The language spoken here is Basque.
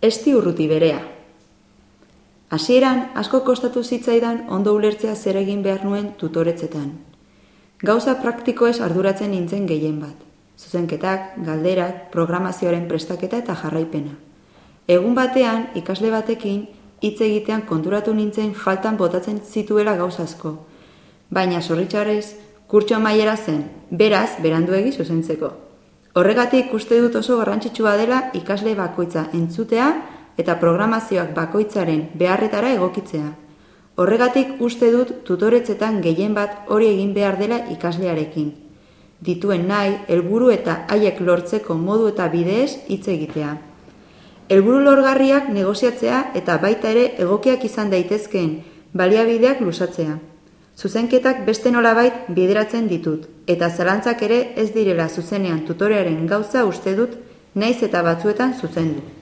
esti urruti berea. Hasieran asko kostatu zitzaidan ondo ulertzea zer egin behar nuen tutoretzetan. Gauza praktikoez arduratzen nintzen gehien bat. Zuzenketak, galderak, programazioaren prestaketa eta jarraipena. Egun batean, ikasle batekin, hitz egitean konturatu nintzen faltan botatzen zituela gauzazko. Baina zorritxarrez, kurtso maiera zen, beraz, beranduegi zuzentzeko. Horregatik uste dut oso garrantzitsua dela ikasle bakoitza entzutea eta programazioak bakoitzaren beharretara egokitzea. Horregatik uste dut tutoretzetan gehien bat hori egin behar dela ikaslearekin. Dituen nahi, helburu eta haiek lortzeko modu eta bideez hitz egitea. Helburu lorgarriak negoziatzea eta baita ere egokiak izan daitezkeen baliabideak lusatzea. Zuzenketak beste nolabait bideratzen ditut, eta zalantzak ere ez direla zuzenean tutorearen gauza uste dut, naiz eta batzuetan zuzendu.